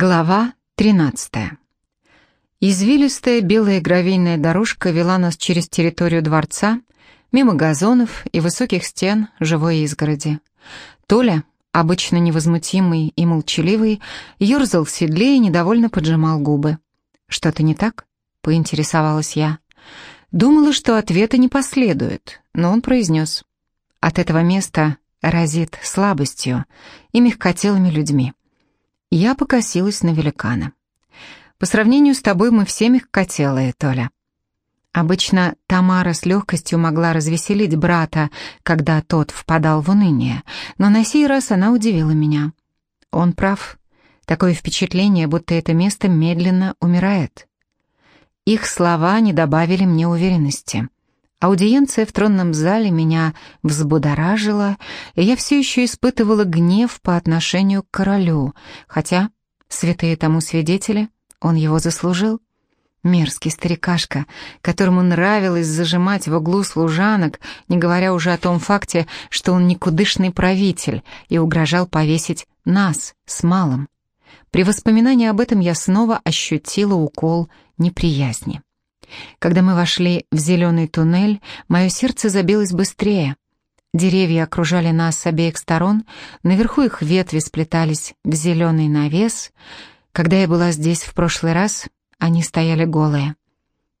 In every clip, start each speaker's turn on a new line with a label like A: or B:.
A: Глава 13. Извилистая белая гравийная дорожка вела нас через территорию дворца, мимо газонов и высоких стен живой изгороди. Толя, обычно невозмутимый и молчаливый, ерзал в седле и недовольно поджимал губы. «Что-то не так?» — поинтересовалась я. Думала, что ответа не последует, но он произнес. «От этого места разит слабостью и мягкотелыми людьми». Я покосилась на великана. «По сравнению с тобой мы все мягкотелые, Толя». Обычно Тамара с легкостью могла развеселить брата, когда тот впадал в уныние, но на сей раз она удивила меня. Он прав. Такое впечатление, будто это место медленно умирает. Их слова не добавили мне уверенности. Аудиенция в тронном зале меня взбудоражила, и я все еще испытывала гнев по отношению к королю, хотя, святые тому свидетели, он его заслужил. Мерзкий старикашка, которому нравилось зажимать в углу служанок, не говоря уже о том факте, что он никудышный правитель и угрожал повесить нас с малым. При воспоминании об этом я снова ощутила укол неприязни. Когда мы вошли в зеленый туннель, мое сердце забилось быстрее. Деревья окружали нас с обеих сторон, наверху их ветви сплетались в зеленый навес. Когда я была здесь в прошлый раз, они стояли голые.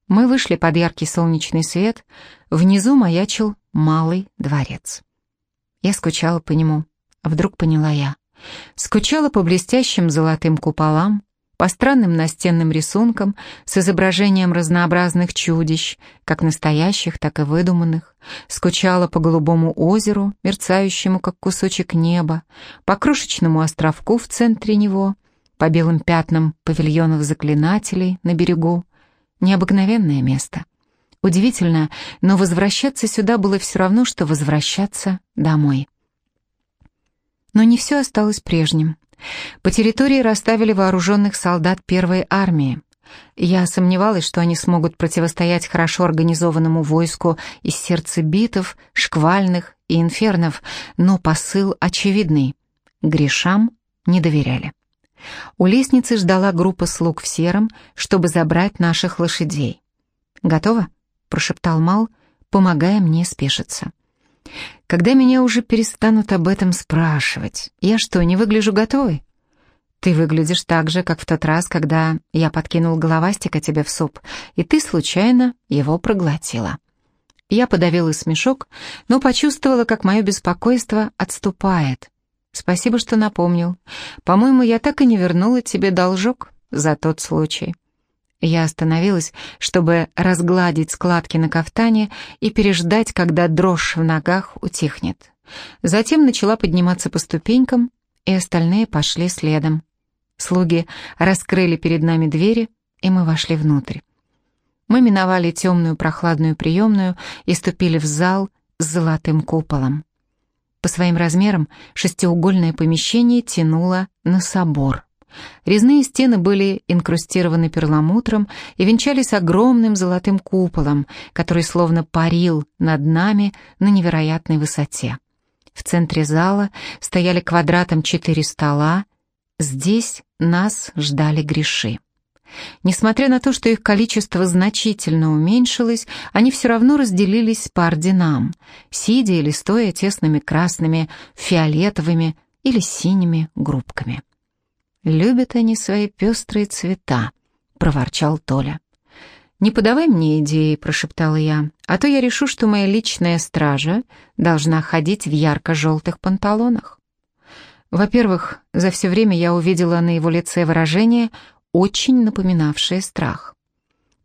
A: Мы вышли под яркий солнечный свет, внизу маячил малый дворец. Я скучала по нему, вдруг поняла я. Скучала по блестящим золотым куполам, по странным настенным рисункам с изображением разнообразных чудищ, как настоящих, так и выдуманных, скучала по голубому озеру, мерцающему, как кусочек неба, по крошечному островку в центре него, по белым пятнам павильонов заклинателей на берегу. Необыкновенное место. Удивительно, но возвращаться сюда было все равно, что возвращаться домой. Но не все осталось прежним. По территории расставили вооруженных солдат первой армии. Я сомневалась, что они смогут противостоять хорошо организованному войску из сердцебитов, шквальных и инфернов, но посыл очевидный. Грешам не доверяли. У лестницы ждала группа слуг в сером, чтобы забрать наших лошадей. «Готово?» — прошептал Мал, помогая мне спешиться. Когда меня уже перестанут об этом спрашивать, я что, не выгляжу готовой? Ты выглядишь так же, как в тот раз, когда я подкинул головастика тебе в суп, и ты случайно его проглотила. Я подавила смешок, но почувствовала, как мое беспокойство отступает. Спасибо, что напомнил. По-моему, я так и не вернула тебе должок за тот случай. Я остановилась, чтобы разгладить складки на кафтане и переждать, когда дрожь в ногах утихнет. Затем начала подниматься по ступенькам, и остальные пошли следом. Слуги раскрыли перед нами двери, и мы вошли внутрь. Мы миновали темную прохладную приемную и ступили в зал с золотым куполом. По своим размерам шестиугольное помещение тянуло на собор. Резные стены были инкрустированы перламутром и венчались огромным золотым куполом, который словно парил над нами на невероятной высоте. В центре зала стояли квадратом четыре стола. Здесь нас ждали греши. Несмотря на то, что их количество значительно уменьшилось, они все равно разделились по орденам, сидя или стоя тесными красными, фиолетовыми или синими группками. «Любят они свои пестрые цвета», — проворчал Толя. «Не подавай мне идеи», — прошептала я, «а то я решу, что моя личная стража должна ходить в ярко-желтых панталонах». Во-первых, за все время я увидела на его лице выражение, очень напоминавшее страх.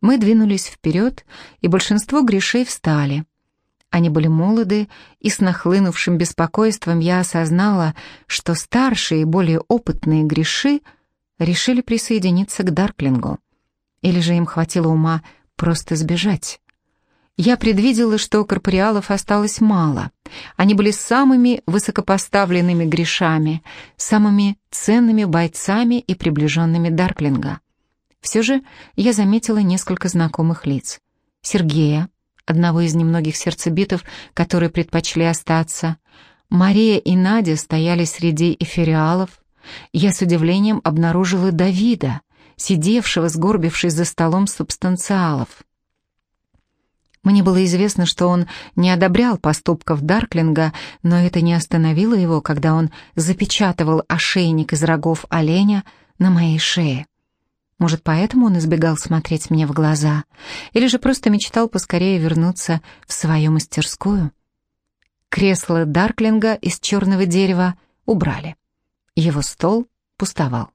A: Мы двинулись вперед, и большинство грешей встали. Они были молоды, и с нахлынувшим беспокойством я осознала, что старшие и более опытные греши решили присоединиться к Дарклингу. Или же им хватило ума просто сбежать. Я предвидела, что корпориалов осталось мало. Они были самыми высокопоставленными грешами, самыми ценными бойцами и приближенными Дарклинга. Все же я заметила несколько знакомых лиц. Сергея, одного из немногих сердцебитов, которые предпочли остаться. Мария и Надя стояли среди эфириалов, Я с удивлением обнаружила Давида, сидевшего, сгорбившись за столом субстанциалов. Мне было известно, что он не одобрял поступков Дарклинга, но это не остановило его, когда он запечатывал ошейник из рогов оленя на моей шее. Может, поэтому он избегал смотреть мне в глаза, или же просто мечтал поскорее вернуться в свою мастерскую. Кресло Дарклинга из черного дерева убрали. Его стол пустовал.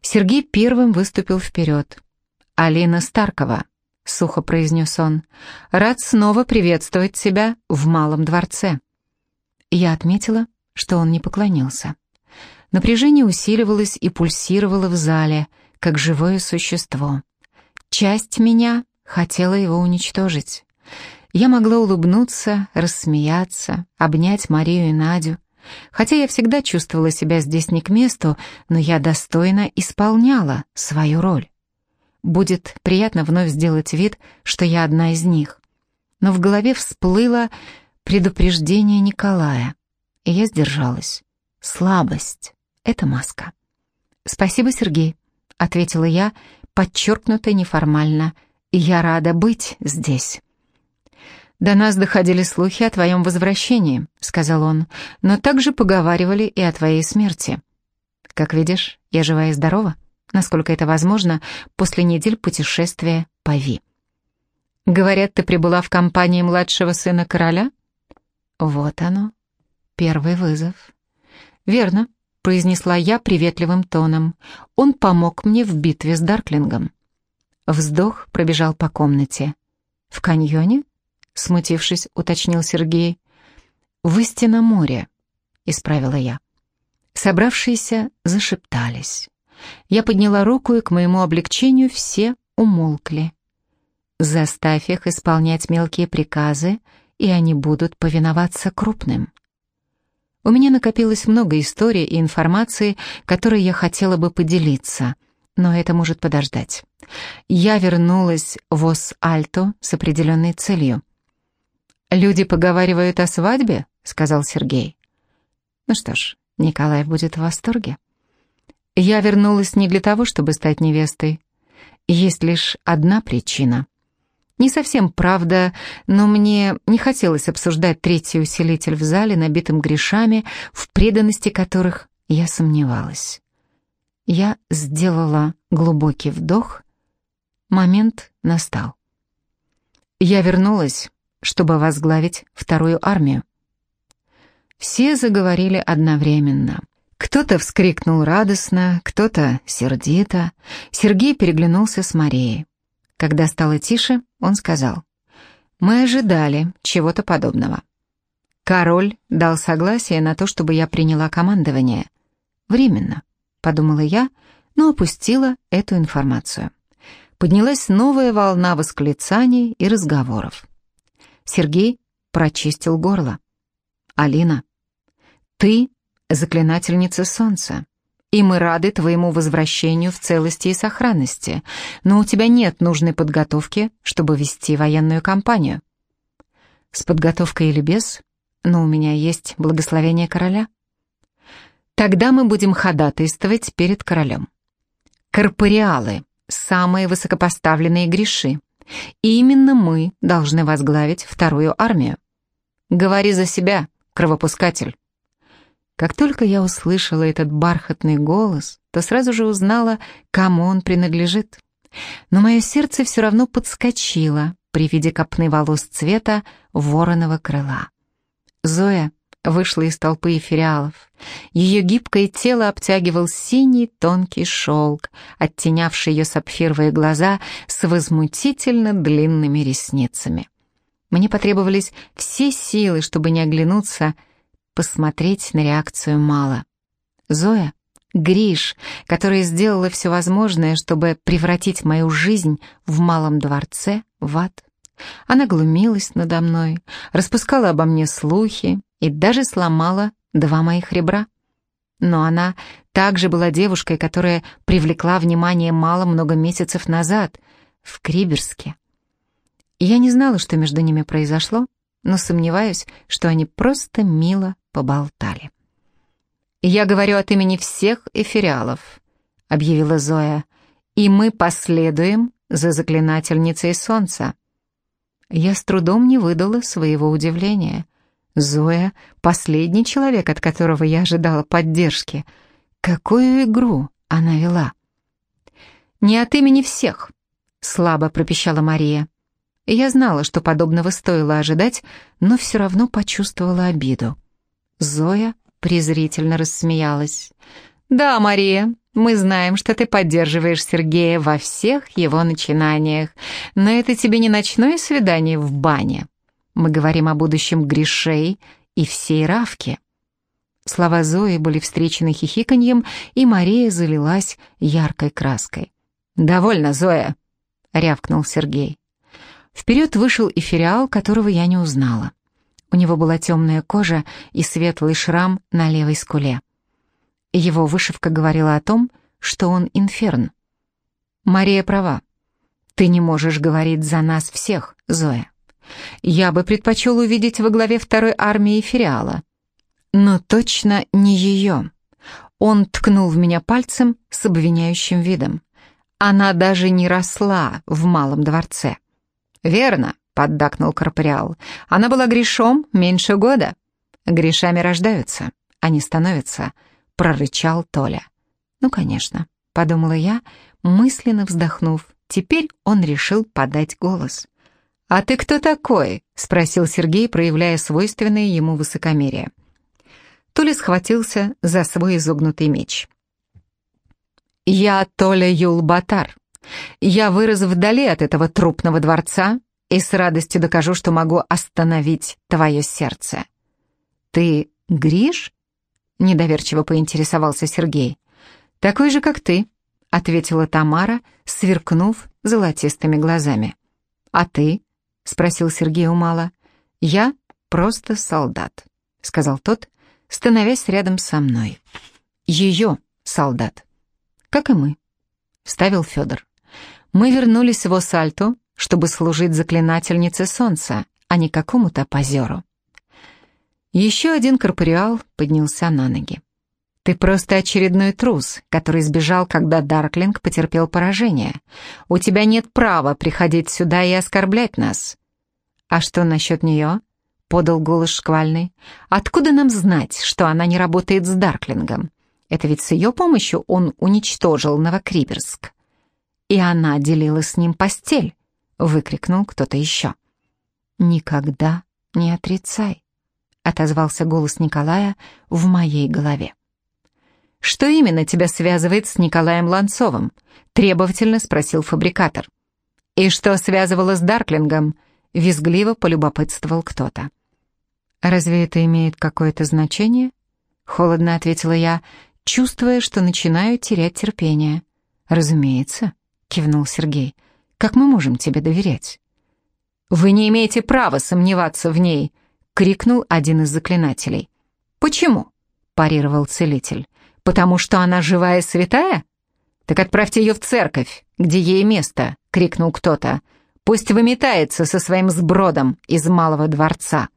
A: Сергей первым выступил вперед. «Алина Старкова», — сухо произнес он, — «рад снова приветствовать тебя в Малом дворце». Я отметила, что он не поклонился. Напряжение усиливалось и пульсировало в зале, как живое существо. Часть меня хотела его уничтожить. Я могла улыбнуться, рассмеяться, обнять Марию и Надю. Хотя я всегда чувствовала себя здесь не к месту, но я достойно исполняла свою роль. Будет приятно вновь сделать вид, что я одна из них. Но в голове всплыло предупреждение Николая, и я сдержалась. Слабость — это маска. «Спасибо, Сергей», — ответила я, подчеркнуто неформально. «Я рада быть здесь». «До нас доходили слухи о твоем возвращении», — сказал он, «но также поговаривали и о твоей смерти. Как видишь, я жива и здорова, насколько это возможно, после недель путешествия по Ви. Говорят, ты прибыла в компании младшего сына короля?» «Вот оно, первый вызов». «Верно», — произнесла я приветливым тоном. «Он помог мне в битве с Дарклингом». Вздох пробежал по комнате. «В каньоне?» смутившись, уточнил Сергей. «В истинном море», — исправила я. Собравшиеся зашептались. Я подняла руку, и к моему облегчению все умолкли. «Заставь их исполнять мелкие приказы, и они будут повиноваться крупным». У меня накопилось много историй и информации, которой я хотела бы поделиться, но это может подождать. Я вернулась в Ос-Альто с определенной целью. «Люди поговаривают о свадьбе?» — сказал Сергей. «Ну что ж, Николай будет в восторге». «Я вернулась не для того, чтобы стать невестой. Есть лишь одна причина. Не совсем правда, но мне не хотелось обсуждать третий усилитель в зале, набитым грешами, в преданности которых я сомневалась. Я сделала глубокий вдох. Момент настал. Я вернулась чтобы возглавить вторую армию. Все заговорили одновременно. Кто-то вскрикнул радостно, кто-то сердито. Сергей переглянулся с Марией. Когда стало тише, он сказал, «Мы ожидали чего-то подобного». Король дал согласие на то, чтобы я приняла командование. Временно, подумала я, но опустила эту информацию. Поднялась новая волна восклицаний и разговоров. Сергей прочистил горло. «Алина, ты заклинательница солнца, и мы рады твоему возвращению в целости и сохранности, но у тебя нет нужной подготовки, чтобы вести военную кампанию». «С подготовкой или без, но у меня есть благословение короля». «Тогда мы будем ходатайствовать перед королем». «Корпориалы» — самые высокопоставленные греши. И именно мы должны возглавить вторую армию. Говори за себя, кровопускатель. Как только я услышала этот бархатный голос, то сразу же узнала, кому он принадлежит. Но мое сердце все равно подскочило при виде копны волос цвета вороного крыла. Зоя вышла из толпы эфириалов. Ее гибкое тело обтягивал синий тонкий шелк, оттенявший ее сапфировые глаза с возмутительно длинными ресницами. Мне потребовались все силы, чтобы не оглянуться, посмотреть на реакцию Мала. Зоя, Гриш, которая сделала все возможное, чтобы превратить мою жизнь в малом дворце в ад. Она глумилась надо мной, распускала обо мне слухи, и даже сломала два моих ребра. Но она также была девушкой, которая привлекла внимание мало много месяцев назад в Криберске. Я не знала, что между ними произошло, но сомневаюсь, что они просто мило поболтали. «Я говорю от имени всех эфириалов», — объявила Зоя, «и мы последуем за заклинательницей солнца». Я с трудом не выдала своего удивления. Зоя — последний человек, от которого я ожидала поддержки. Какую игру она вела? «Не от имени всех», — слабо пропищала Мария. Я знала, что подобного стоило ожидать, но все равно почувствовала обиду. Зоя презрительно рассмеялась. «Да, Мария, мы знаем, что ты поддерживаешь Сергея во всех его начинаниях, но это тебе не ночное свидание в бане. Мы говорим о будущем Гришей и всей Равке». Слова Зои были встречены хихиканьем, и Мария залилась яркой краской. «Довольно, Зоя!» — рявкнул Сергей. Вперед вышел эфириал, которого я не узнала. У него была темная кожа и светлый шрам на левой скуле. Его вышивка говорила о том, что он инферн. Мария права. Ты не можешь говорить за нас всех, Зоя. Я бы предпочел увидеть во главе второй армии Фериала. Но точно не ее. Он ткнул в меня пальцем с обвиняющим видом. Она даже не росла в малом дворце. Верно, поддакнул корпориал. Она была грешом меньше года. Грешами рождаются, они становятся, прорычал Толя. Ну, конечно, подумала я, мысленно вздохнув. Теперь он решил подать голос. «А ты кто такой?» — спросил Сергей, проявляя свойственное ему высокомерие. Толя схватился за свой изогнутый меч. «Я Толя Юлбатар. Я вырос вдали от этого трупного дворца и с радостью докажу, что могу остановить твое сердце». «Ты Гриш?» — недоверчиво поинтересовался Сергей. «Такой же, как ты», — ответила Тамара, сверкнув золотистыми глазами. «А ты?» — спросил Сергей умало. «Я просто солдат», — сказал тот, становясь рядом со мной. «Ее солдат». «Как и мы», — ставил Федор. «Мы вернулись в Осальту, чтобы служить заклинательнице солнца, а не какому-то позеру. Еще один корпориал поднялся на ноги. «Ты просто очередной трус, который сбежал, когда Дарклинг потерпел поражение. У тебя нет права приходить сюда и оскорблять нас». «А что насчет нее?» — подал голос шквальный. «Откуда нам знать, что она не работает с Дарклингом? Это ведь с ее помощью он уничтожил Новокриберск». «И она делила с ним постель», — выкрикнул кто-то еще. «Никогда не отрицай», — отозвался голос Николая в моей голове. «Что именно тебя связывает с Николаем Ланцовым?» — требовательно спросил фабрикатор. «И что связывало с Дарклингом?» — визгливо полюбопытствовал кто-то. «Разве это имеет какое-то значение?» — холодно ответила я, чувствуя, что начинаю терять терпение. «Разумеется», — кивнул Сергей, — как мы можем тебе доверять?» «Вы не имеете права сомневаться в ней!» — крикнул один из заклинателей. «Почему?» — парировал целитель. «Потому что она живая святая?» «Так отправьте ее в церковь, где ей место!» — крикнул кто-то. «Пусть выметается со своим сбродом из малого дворца!»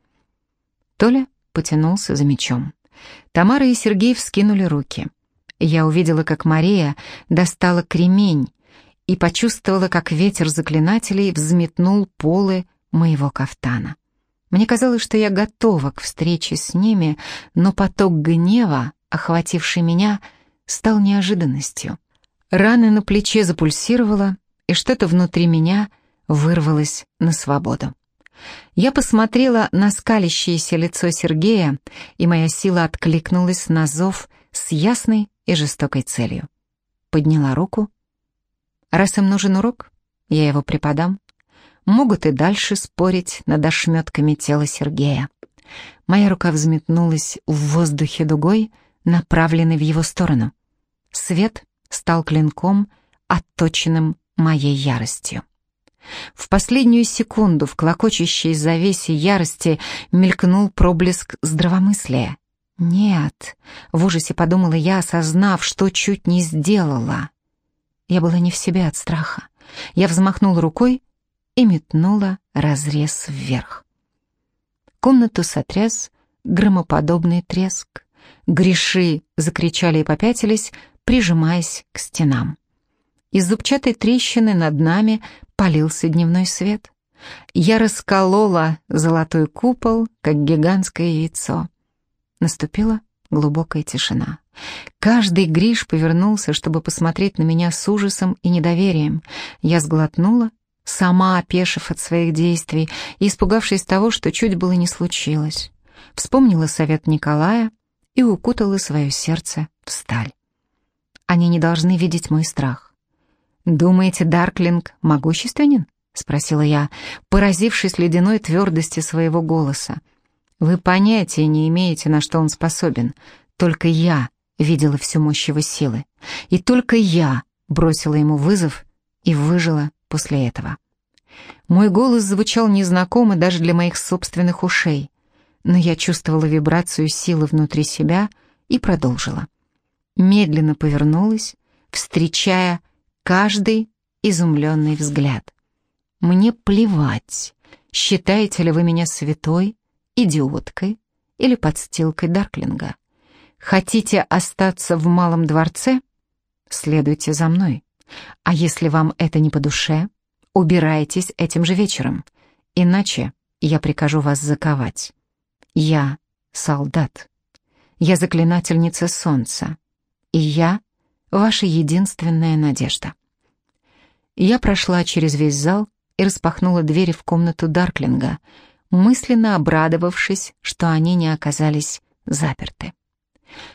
A: Толя потянулся за мечом. Тамара и Сергей вскинули руки. Я увидела, как Мария достала кремень и почувствовала, как ветер заклинателей взметнул полы моего кафтана. Мне казалось, что я готова к встрече с ними, но поток гнева, охвативший меня, стал неожиданностью. Рана на плече запульсировала, и что-то внутри меня вырвалось на свободу. Я посмотрела на скалящееся лицо Сергея, и моя сила откликнулась на зов с ясной и жестокой целью. Подняла руку Раз им нужен урок, я его преподам. Могут и дальше спорить над ошметками тела Сергея. Моя рука взметнулась в воздухе дугой, направленной в его сторону. Свет стал клинком, отточенным моей яростью. В последнюю секунду в клокочущей завесе ярости мелькнул проблеск здравомыслия. «Нет», — в ужасе подумала я, осознав, что чуть не сделала. Я была не в себе от страха. Я взмахнула рукой и метнула разрез вверх. Комнату сотряс громоподобный треск. Гриши закричали и попятились, прижимаясь к стенам. Из зубчатой трещины над нами полился дневной свет. Я расколола золотой купол, как гигантское яйцо. Наступила глубокая тишина. Каждый Гриш повернулся, чтобы посмотреть на меня с ужасом и недоверием. Я сглотнула, сама опешив от своих действий и испугавшись того, что чуть было не случилось. Вспомнила совет Николая и укутала свое сердце в сталь. Они не должны видеть мой страх. «Думаете, Дарклинг могущественен?» — спросила я, поразившись ледяной твердости своего голоса. «Вы понятия не имеете, на что он способен. Только я видела всю мощь его силы. И только я бросила ему вызов и выжила после этого». Мой голос звучал незнакомо даже для моих собственных ушей, но я чувствовала вибрацию силы внутри себя и продолжила. Медленно повернулась, встречая каждый изумленный взгляд. Мне плевать, считаете ли вы меня святой, идиоткой или подстилкой Дарклинга. Хотите остаться в малом дворце? Следуйте за мной. А если вам это не по душе, убирайтесь этим же вечером, иначе я прикажу вас заковать. Я солдат. Я заклинательница солнца. И я ваша единственная надежда. Я прошла через весь зал и распахнула двери в комнату Дарклинга, мысленно обрадовавшись, что они не оказались заперты.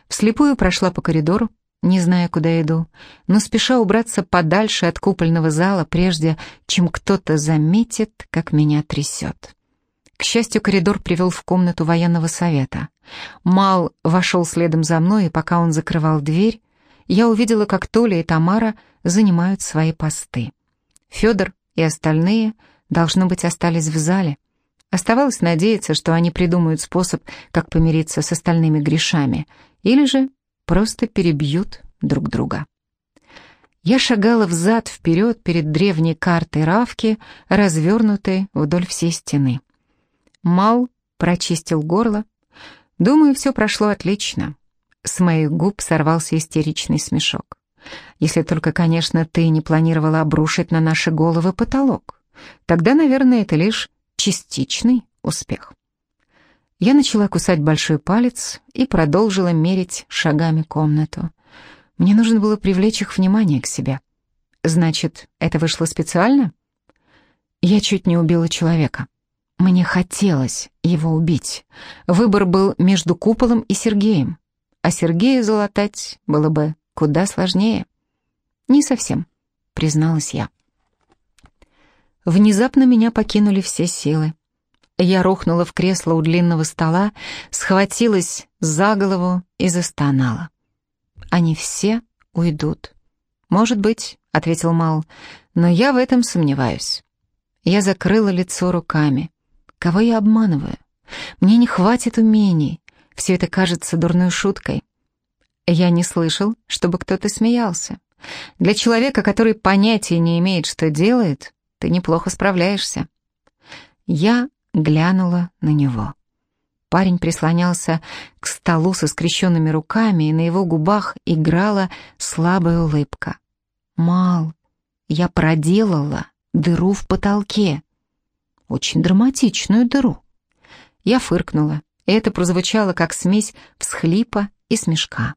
A: Вслепую прошла по коридору, не зная, куда иду, но спеша убраться подальше от купольного зала, прежде чем кто-то заметит, как меня трясет. К счастью, коридор привел в комнату военного совета. Мал вошел следом за мной, и пока он закрывал дверь, я увидела, как Толя и Тамара занимают свои посты. Федор и остальные, должно быть, остались в зале. Оставалось надеяться, что они придумают способ, как помириться с остальными грешами, или же просто перебьют друг друга. Я шагала взад-вперед перед древней картой Равки, развернутой вдоль всей стены. Мал прочистил горло. Думаю, все прошло отлично. С моих губ сорвался истеричный смешок. Если только, конечно, ты не планировала обрушить на наши головы потолок. Тогда, наверное, это лишь частичный успех. Я начала кусать большой палец и продолжила мерить шагами комнату. Мне нужно было привлечь их внимание к себе. Значит, это вышло специально? Я чуть не убила человека. Мне хотелось его убить. Выбор был между куполом и Сергеем. А Сергея залатать было бы куда сложнее. Не совсем, призналась я. Внезапно меня покинули все силы. Я рухнула в кресло у длинного стола, схватилась за голову и застонала. Они все уйдут. Может быть, ответил Мал, но я в этом сомневаюсь. Я закрыла лицо руками. Кого я обманываю? Мне не хватит умений. Все это кажется дурной шуткой. Я не слышал, чтобы кто-то смеялся. Для человека, который понятия не имеет, что делает, ты неплохо справляешься. Я глянула на него. Парень прислонялся к столу со скрещенными руками, и на его губах играла слабая улыбка. «Мал, я проделала дыру в потолке. Очень драматичную дыру». Я фыркнула, и это прозвучало как смесь всхлипа и смешка.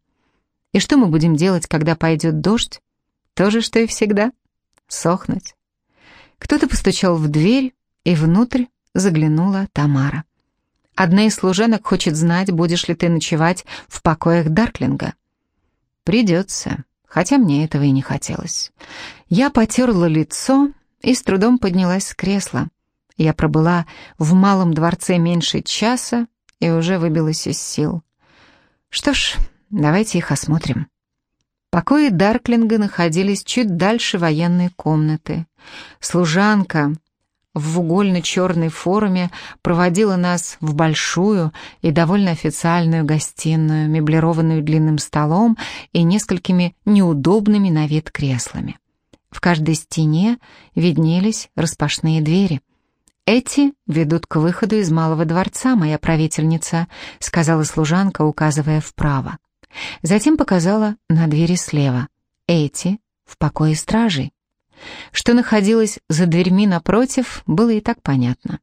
A: И что мы будем делать, когда пойдет дождь? То же, что и всегда. Сохнуть. Кто-то постучал в дверь, и внутрь заглянула Тамара. Одна из служанок хочет знать, будешь ли ты ночевать в покоях Дарклинга. Придется, хотя мне этого и не хотелось. Я потерла лицо и с трудом поднялась с кресла. Я пробыла в малом дворце меньше часа и уже выбилась из сил. Что ж, Давайте их осмотрим. Покои Дарклинга находились чуть дальше военной комнаты. Служанка в угольно-черной форме проводила нас в большую и довольно официальную гостиную, меблированную длинным столом и несколькими неудобными на вид креслами. В каждой стене виднелись распашные двери. «Эти ведут к выходу из малого дворца, моя правительница», сказала служанка, указывая вправо. Затем показала на двери слева. «Эти в покое стражей». Что находилось за дверьми напротив, было и так понятно.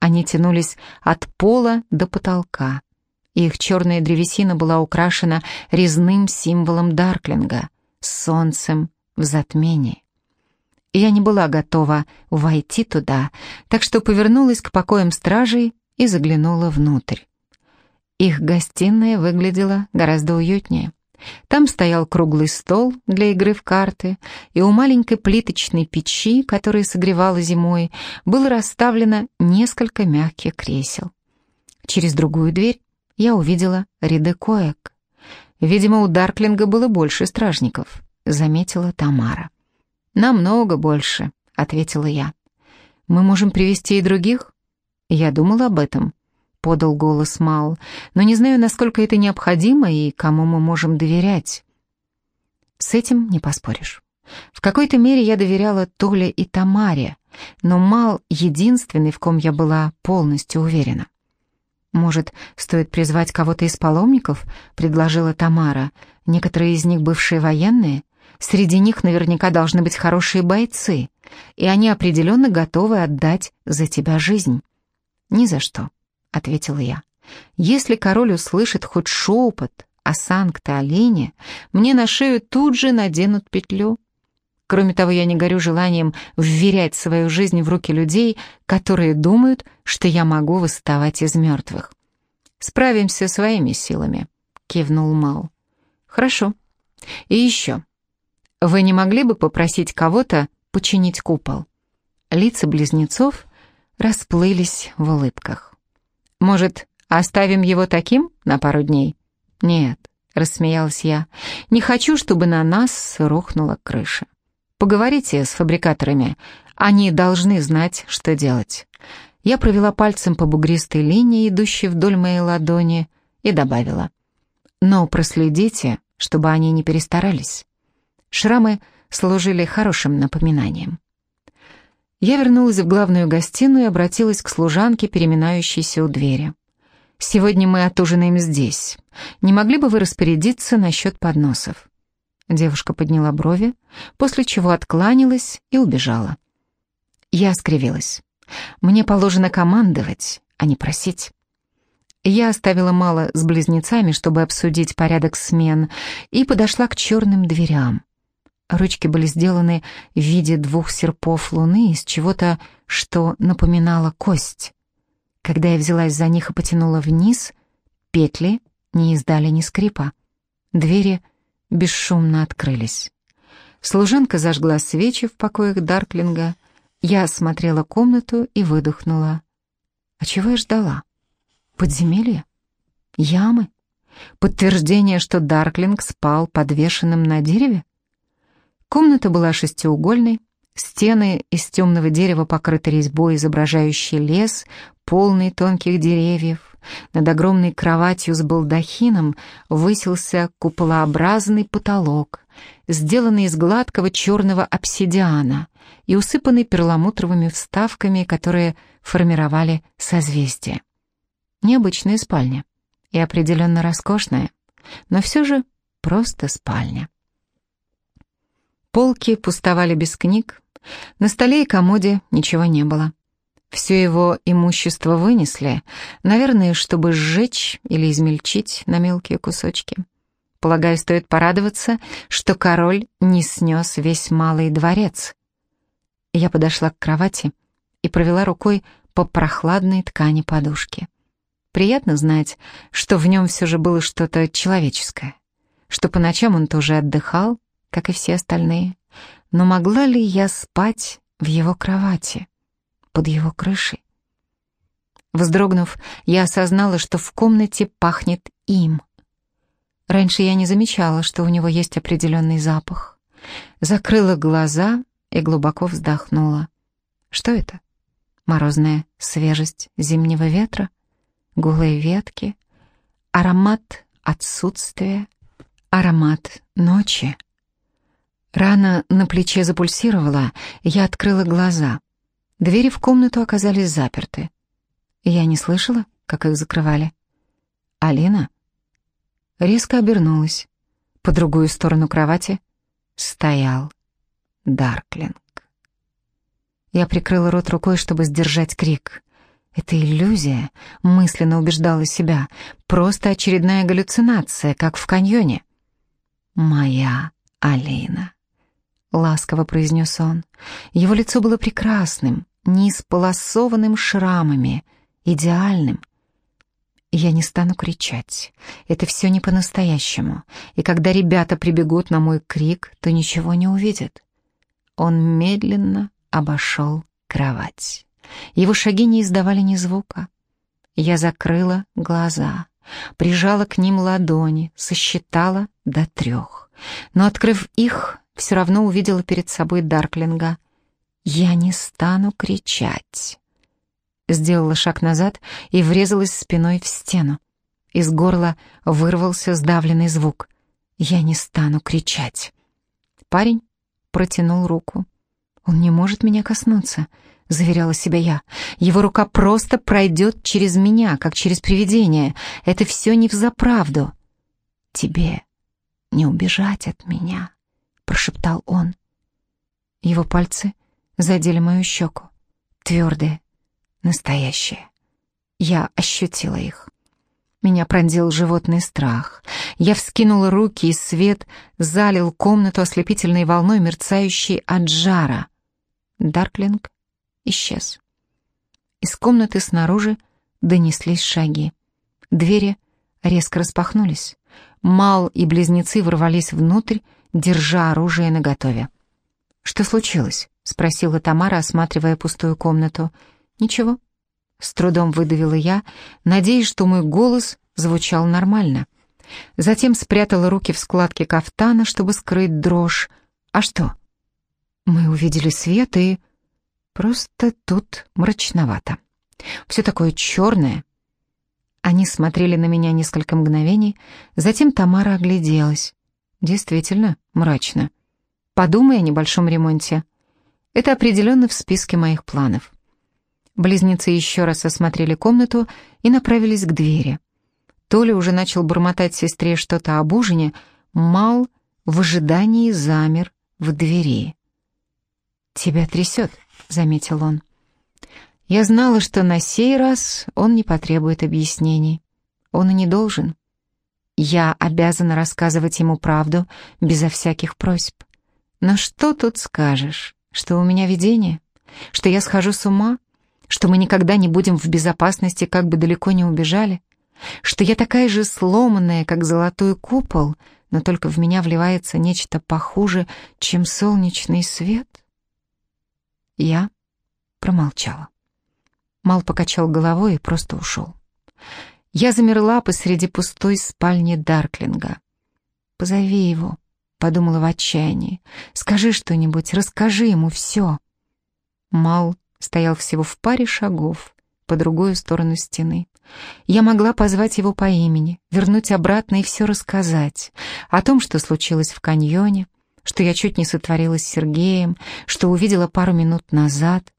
A: Они тянулись от пола до потолка. Их черная древесина была украшена резным символом Дарклинга — солнцем в затмении. Я не была готова войти туда, так что повернулась к покоям стражей и заглянула внутрь. Их гостиная выглядела гораздо уютнее. Там стоял круглый стол для игры в карты, и у маленькой плиточной печи, которая согревала зимой, было расставлено несколько мягких кресел. Через другую дверь я увидела ряды коек. Видимо, у Дарклинга было больше стражников, заметила Тамара. «Намного больше», — ответила я. «Мы можем привести и других?» «Я думала об этом», — подал голос Мал, «но не знаю, насколько это необходимо и кому мы можем доверять». С этим не поспоришь. В какой-то мере я доверяла Толе и Тамаре, но Мал — единственный, в ком я была полностью уверена. «Может, стоит призвать кого-то из паломников?» — предложила Тамара. «Некоторые из них бывшие военные. Среди них наверняка должны быть хорошие бойцы, и они определенно готовы отдать за тебя жизнь». «Ни за что», — ответила я. «Если король услышит хоть шепот о Санкт-Олене, мне на шею тут же наденут петлю». Кроме того, я не горю желанием вверять свою жизнь в руки людей, которые думают, что я могу восставать из мертвых. «Справимся своими силами», — кивнул Мал. «Хорошо. И еще. Вы не могли бы попросить кого-то починить купол?» Лица близнецов расплылись в улыбках. «Может, оставим его таким на пару дней?» «Нет», — рассмеялась я, — «не хочу, чтобы на нас рухнула крыша. Поговорите с фабрикаторами, они должны знать, что делать». Я провела пальцем по бугристой линии, идущей вдоль моей ладони, и добавила. «Но проследите, чтобы они не перестарались». Шрамы служили хорошим напоминанием. Я вернулась в главную гостиную и обратилась к служанке, переминающейся у двери. «Сегодня мы отужинаем здесь. Не могли бы вы распорядиться насчет подносов?» Девушка подняла брови, после чего откланялась и убежала. Я скривилась. «Мне положено командовать, а не просить». Я оставила мало с близнецами, чтобы обсудить порядок смен, и подошла к черным дверям. Ручки были сделаны в виде двух серпов луны из чего-то, что напоминало кость. Когда я взялась за них и потянула вниз, петли не издали ни скрипа. Двери бесшумно открылись. Служанка зажгла свечи в покоях Дарклинга. Я осмотрела комнату и выдохнула. А чего я ждала? Подземелье? Ямы? Подтверждение, что Дарклинг спал подвешенным на дереве? Комната была шестиугольной, стены из темного дерева покрыты резьбой, изображающей лес, полный тонких деревьев. Над огромной кроватью с балдахином высился куполообразный потолок, сделанный из гладкого черного обсидиана и усыпанный перламутровыми вставками, которые формировали созвездие. Необычная спальня и определенно роскошная, но все же просто спальня. Полки пустовали без книг, на столе и комоде ничего не было. Все его имущество вынесли, наверное, чтобы сжечь или измельчить на мелкие кусочки. Полагаю, стоит порадоваться, что король не снес весь малый дворец. Я подошла к кровати и провела рукой по прохладной ткани подушки. Приятно знать, что в нем все же было что-то человеческое, что по ночам он тоже отдыхал, как и все остальные. Но могла ли я спать в его кровати, под его крышей? Вздрогнув, я осознала, что в комнате пахнет им. Раньше я не замечала, что у него есть определенный запах. Закрыла глаза и глубоко вздохнула. Что это? Морозная свежесть зимнего ветра? Голые ветки? Аромат отсутствия? Аромат ночи? Рана на плече запульсировала, я открыла глаза. Двери в комнату оказались заперты. Я не слышала, как их закрывали. Алина резко обернулась. По другую сторону кровати стоял Дарклинг. Я прикрыла рот рукой, чтобы сдержать крик. Это иллюзия, мысленно убеждала себя, просто очередная галлюцинация, как в каньоне. «Моя Алина», — ласково произнес он. Его лицо было прекрасным, не исполосованным шрамами, идеальным. Я не стану кричать. Это все не по-настоящему. И когда ребята прибегут на мой крик, то ничего не увидят. Он медленно обошел кровать. Его шаги не издавали ни звука. Я закрыла глаза, прижала к ним ладони, сосчитала до трех. Но, открыв их, все равно увидела перед собой Дарклинга. «Я не стану кричать». Сделала шаг назад и врезалась спиной в стену. Из горла вырвался сдавленный звук. «Я не стану кричать». Парень протянул руку. «Он не может меня коснуться», — заверяла себя я. «Его рука просто пройдет через меня, как через привидение. Это все не взаправду». «Тебе не убежать от меня», — прошептал он. Его пальцы задели мою щеку. Твердые, настоящие. Я ощутила их. Меня пронзил животный страх. Я вскинула руки, и свет залил комнату ослепительной волной, мерцающей от жара. Дарклинг исчез. Из комнаты снаружи донеслись шаги. Двери резко распахнулись. Мал и близнецы ворвались внутрь, держа оружие наготове. «Что случилось?» — спросила Тамара, осматривая пустую комнату. «Ничего». С трудом выдавила я, надеясь, что мой голос звучал нормально. Затем спрятала руки в складки кафтана, чтобы скрыть дрожь. «А что?» Мы увидели свет и... Просто тут мрачновато. Все такое черное. Они смотрели на меня несколько мгновений, затем Тамара огляделась. Действительно мрачно. Подумай о небольшом ремонте. Это определенно в списке моих планов. Близнецы еще раз осмотрели комнату и направились к двери. Толя уже начал бормотать сестре что-то об ужине, Мал в ожидании замер в двери. «Тебя трясет», — заметил он. Я знала, что на сей раз он не потребует объяснений. Он и не должен. Я обязана рассказывать ему правду безо всяких просьб. Но что тут скажешь? Что у меня видение? Что я схожу с ума? Что мы никогда не будем в безопасности, как бы далеко не убежали? Что я такая же сломанная, как золотой купол, но только в меня вливается нечто похуже, чем солнечный свет? Я промолчала. Мал покачал головой и просто ушел. Я замерла посреди пустой спальни Дарклинга. «Позови его», — подумала в отчаянии. «Скажи что-нибудь, расскажи ему все». Мал стоял всего в паре шагов по другую сторону стены. Я могла позвать его по имени, вернуть обратно и все рассказать. О том, что случилось в каньоне, что я чуть не сотворила с Сергеем, что увидела пару минут назад.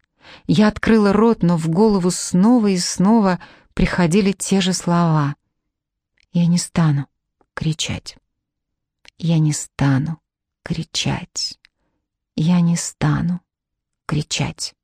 A: Я открыла рот, но в голову снова и снова приходили те же слова. «Я не стану кричать. Я не стану кричать. Я не стану кричать».